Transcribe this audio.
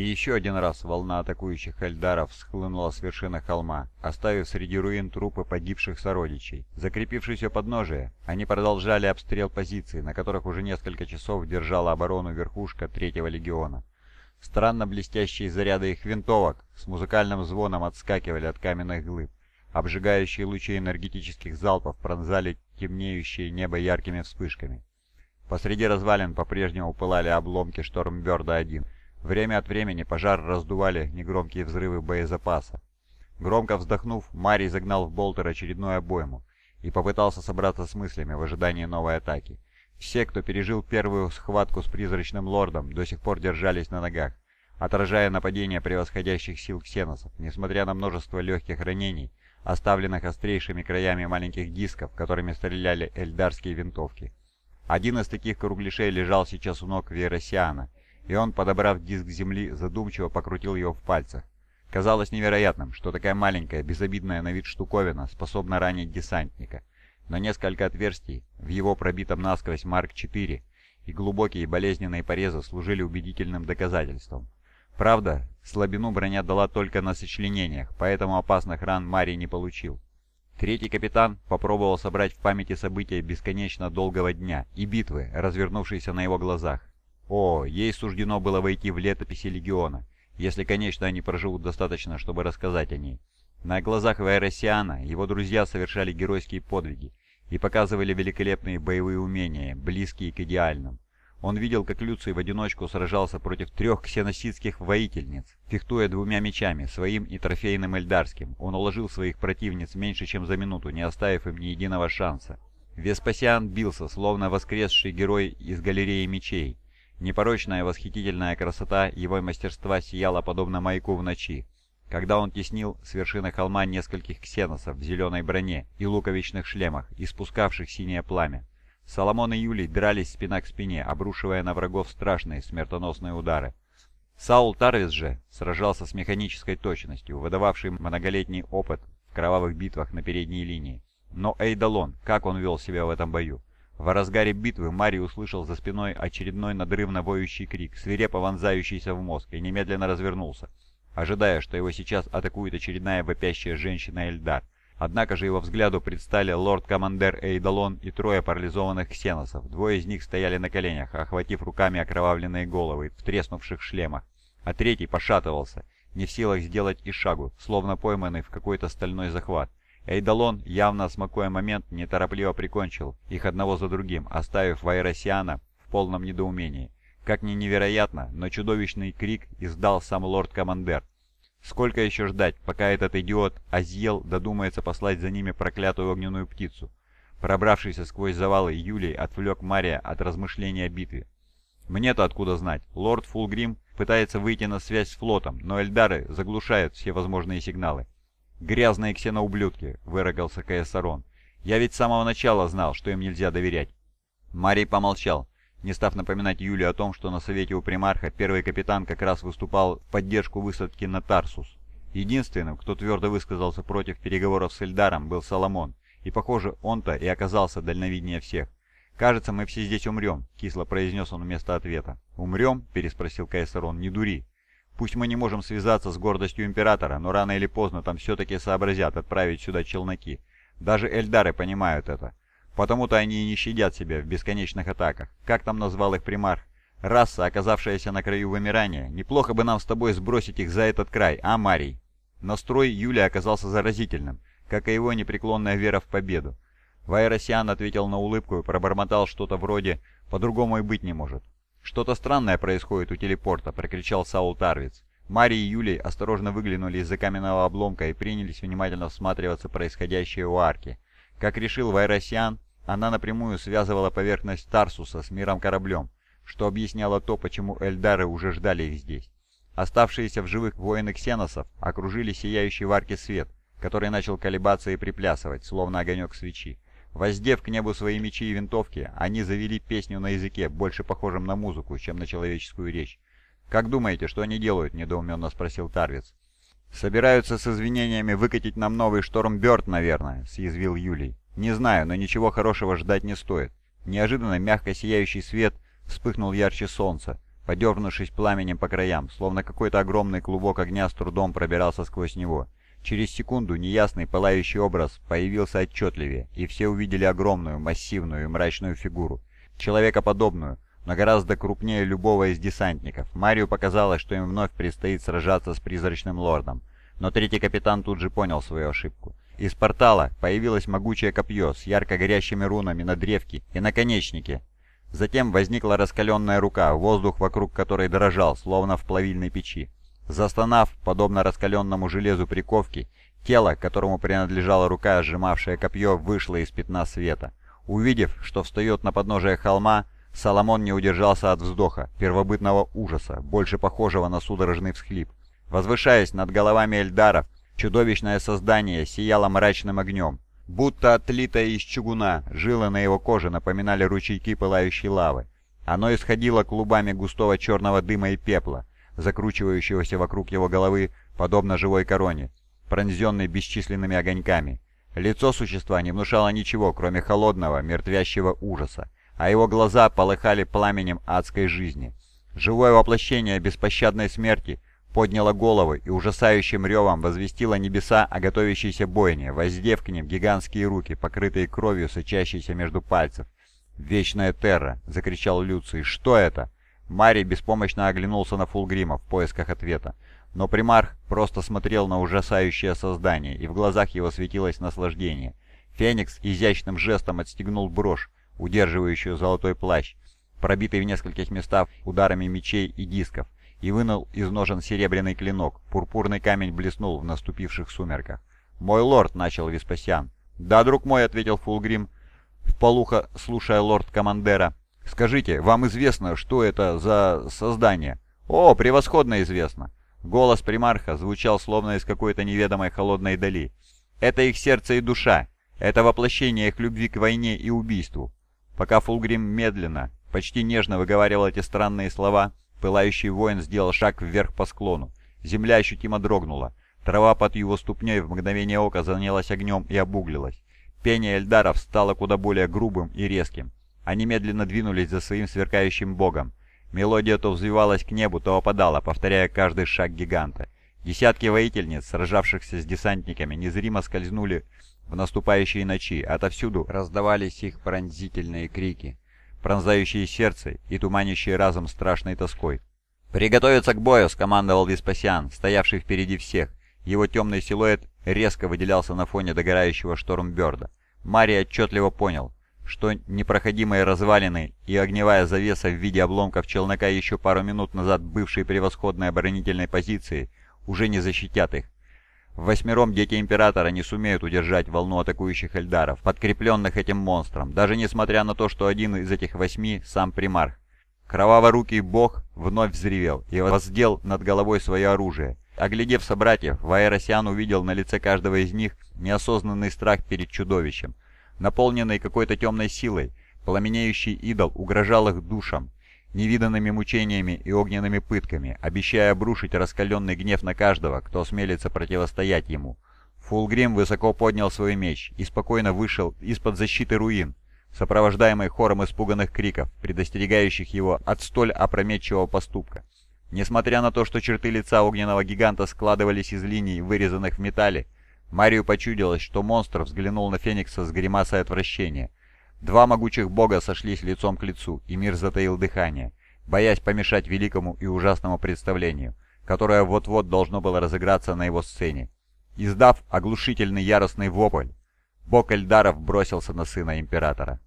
И еще один раз волна атакующих эльдаров схлынула с вершины холма, оставив среди руин трупы погибших сородичей. Закрепившись у подножия, они продолжали обстрел позиций, на которых уже несколько часов держала оборону верхушка Третьего легиона. Странно блестящие заряды их винтовок с музыкальным звоном отскакивали от каменных глыб. Обжигающие лучи энергетических залпов пронзали темнеющее небо яркими вспышками. Посреди развалин по-прежнему пылали обломки Штормберда-1. Время от времени пожар раздували негромкие взрывы боезапаса. Громко вздохнув, Марий загнал в болтер очередную обойму и попытался собраться с мыслями в ожидании новой атаки. Все, кто пережил первую схватку с призрачным лордом, до сих пор держались на ногах, отражая нападение превосходящих сил ксеносов. Несмотря на множество легких ранений, оставленных острейшими краями маленьких дисков, которыми стреляли эльдарские винтовки. Один из таких кругляшей лежал сейчас у ног Веросиана, и он, подобрав диск земли, задумчиво покрутил его в пальцах. Казалось невероятным, что такая маленькая, безобидная на вид штуковина способна ранить десантника. Но несколько отверстий в его пробитом насквозь Марк-4 и глубокие болезненные порезы служили убедительным доказательством. Правда, слабину броня дала только на сочленениях, поэтому опасных ран Марий не получил. Третий капитан попробовал собрать в памяти события бесконечно долгого дня и битвы, развернувшиеся на его глазах. О, ей суждено было войти в летописи Легиона, если, конечно, они проживут достаточно, чтобы рассказать о ней. На глазах Вайросиана его друзья совершали геройские подвиги и показывали великолепные боевые умения, близкие к идеальным. Он видел, как Люций в одиночку сражался против трех ксеносидских воительниц, фехтуя двумя мечами, своим и трофейным эльдарским. Он уложил своих противниц меньше, чем за минуту, не оставив им ни единого шанса. Веспасиан бился, словно воскресший герой из галереи мечей, Непорочная восхитительная красота его мастерства сияла подобно маяку в ночи, когда он теснил с вершины холма нескольких ксеносов в зеленой броне и луковичных шлемах, испускавших синее пламя. Соломон и Юлий дрались спина к спине, обрушивая на врагов страшные смертоносные удары. Саул Тарвис же сражался с механической точностью, выдававший многолетний опыт в кровавых битвах на передней линии. Но Эйдалон, как он вел себя в этом бою? В разгаре битвы Мари услышал за спиной очередной надрывно воющий крик, свирепо вонзающийся в мозг, и немедленно развернулся, ожидая, что его сейчас атакует очередная вопящая женщина Эльдар. Однако же его взгляду предстали лорд-командер Эйдалон и трое парализованных ксеносов. Двое из них стояли на коленях, охватив руками окровавленные головы в треснувших шлемах, а третий пошатывался, не в силах сделать и шагу, словно пойманный в какой-то стальной захват. Эйдалон, явно смакуя момент, неторопливо прикончил их одного за другим, оставив Вайросиана в полном недоумении. Как ни невероятно, но чудовищный крик издал сам лорд-командер. Сколько еще ждать, пока этот идиот Азьел додумается послать за ними проклятую огненную птицу? Пробравшийся сквозь завалы, Юлий отвлек Мария от размышления о битве. «Мне-то откуда знать? Лорд Фулгрим пытается выйти на связь с флотом, но Эльдары заглушают все возможные сигналы. «Грязные ксеноублюдки!» — выругался Каэссарон. «Я ведь с самого начала знал, что им нельзя доверять». Марий помолчал, не став напоминать Юле о том, что на совете у примарха первый капитан как раз выступал в поддержку высадки на Тарсус. Единственным, кто твердо высказался против переговоров с Эльдаром, был Соломон, и, похоже, он-то и оказался дальновиднее всех. «Кажется, мы все здесь умрем», — кисло произнес он вместо ответа. «Умрем?» — переспросил Кайсерон. «Не дури. Пусть мы не можем связаться с гордостью Императора, но рано или поздно там все-таки сообразят отправить сюда челноки. Даже Эльдары понимают это. Потому-то они и не щадят себя в бесконечных атаках. Как там назвал их примарх? Раса, оказавшаяся на краю вымирания. Неплохо бы нам с тобой сбросить их за этот край, а, Марий? Настрой Юлия оказался заразительным, как и его непреклонная вера в победу. Вайросиан ответил на улыбку и пробормотал что-то вроде «по-другому и быть не может». «Что-то странное происходит у телепорта», — прокричал Саул Тарвиц. Мари и Юлий осторожно выглянули из-за каменного обломка и принялись внимательно всматриваться происходящее у арки. Как решил Вайросиан, она напрямую связывала поверхность Тарсуса с миром кораблем, что объясняло то, почему Эльдары уже ждали их здесь. Оставшиеся в живых воины ксеносов окружили сияющий в арке свет, который начал колебаться и приплясывать, словно огонек свечи. Воздев к небу свои мечи и винтовки, они завели песню на языке, больше похожем на музыку, чем на человеческую речь. «Как думаете, что они делают?» – недоуменно спросил Тарвиц. «Собираются с извинениями выкатить нам новый Штормберт, наверное», – съязвил Юлий. «Не знаю, но ничего хорошего ждать не стоит». Неожиданно мягко сияющий свет вспыхнул ярче солнца, подернувшись пламенем по краям, словно какой-то огромный клубок огня с трудом пробирался сквозь него. Через секунду неясный пылающий образ появился отчетливее, и все увидели огромную, массивную и мрачную фигуру, человекоподобную, но гораздо крупнее любого из десантников. Марию показалось, что им вновь предстоит сражаться с призрачным лордом. Но третий капитан тут же понял свою ошибку. Из портала появилось могучее копье с ярко горящими рунами на древке и наконечнике. Затем возникла раскаленная рука, воздух вокруг которой дрожал, словно в плавильной печи. Застонав, подобно раскаленному железу приковки, тело, которому принадлежала рука, сжимавшая копье, вышло из пятна света. Увидев, что встает на подножие холма, Соломон не удержался от вздоха, первобытного ужаса, больше похожего на судорожный всхлип. Возвышаясь над головами Эльдаров, чудовищное создание сияло мрачным огнем. Будто отлитое из чугуна, жилы на его коже напоминали ручейки пылающей лавы. Оно исходило клубами густого черного дыма и пепла, закручивающегося вокруг его головы, подобно живой короне, пронзенной бесчисленными огоньками. Лицо существа не внушало ничего, кроме холодного, мертвящего ужаса а его глаза полыхали пламенем адской жизни. Живое воплощение беспощадной смерти подняло голову и ужасающим ревом возвестило небеса о готовящейся бойне, воздев к ним гигантские руки, покрытые кровью, сочащейся между пальцев. «Вечная терра!» — закричал Люций. «Что это?» Марий беспомощно оглянулся на Фулгрима в поисках ответа. Но примарх просто смотрел на ужасающее создание, и в глазах его светилось наслаждение. Феникс изящным жестом отстегнул брошь, удерживающую золотой плащ, пробитый в нескольких местах ударами мечей и дисков, и вынул из ножен серебряный клинок. Пурпурный камень блеснул в наступивших сумерках. «Мой лорд», — начал Веспасиан. «Да, друг мой», — ответил Фулгрим, вполуха слушая лорд-командера. «Скажите, вам известно, что это за создание?» «О, превосходно известно!» Голос примарха звучал словно из какой-то неведомой холодной дали. «Это их сердце и душа. Это воплощение их любви к войне и убийству. Пока Фулгрим медленно, почти нежно выговаривал эти странные слова, пылающий воин сделал шаг вверх по склону. Земля ощутимо дрогнула. Трава под его ступней в мгновение ока занялась огнем и обуглилась. Пение эльдаров стало куда более грубым и резким. Они медленно двинулись за своим сверкающим богом. Мелодия то взвивалась к небу, то опадала, повторяя каждый шаг гиганта. Десятки воительниц, сражавшихся с десантниками, незримо скользнули в наступающей ночи отовсюду раздавались их пронзительные крики, пронзающие сердце и туманящие разом страшной тоской. «Приготовиться к бою!» — скомандовал Веспасиан, стоявший впереди всех. Его темный силуэт резко выделялся на фоне догорающего штормберда. Марий отчетливо понял, что непроходимые развалины и огневая завеса в виде обломков челнока еще пару минут назад бывшей превосходной оборонительной позиции уже не защитят их. Восьмером дети Императора не сумеют удержать волну атакующих эльдаров, подкрепленных этим монстром, даже несмотря на то, что один из этих восьми — сам примарх. Кроваворукий бог вновь взревел и воздел над головой свое оружие. Оглядев собратьев, Ваеросиан увидел на лице каждого из них неосознанный страх перед чудовищем. Наполненный какой-то темной силой, пламенеющий идол угрожал их душам, невиданными мучениями и огненными пытками, обещая обрушить раскаленный гнев на каждого, кто осмелится противостоять ему. Фулгрим высоко поднял свой меч и спокойно вышел из-под защиты руин, сопровождаемый хором испуганных криков, предостерегающих его от столь опрометчивого поступка. Несмотря на то, что черты лица огненного гиганта складывались из линий, вырезанных в металле, Марию почудилось, что монстр взглянул на Феникса с гримасой отвращения – Два могучих бога сошлись лицом к лицу, и мир затаил дыхание, боясь помешать великому и ужасному представлению, которое вот-вот должно было разыграться на его сцене. Издав оглушительный яростный вопль, бог Эльдаров бросился на сына Императора.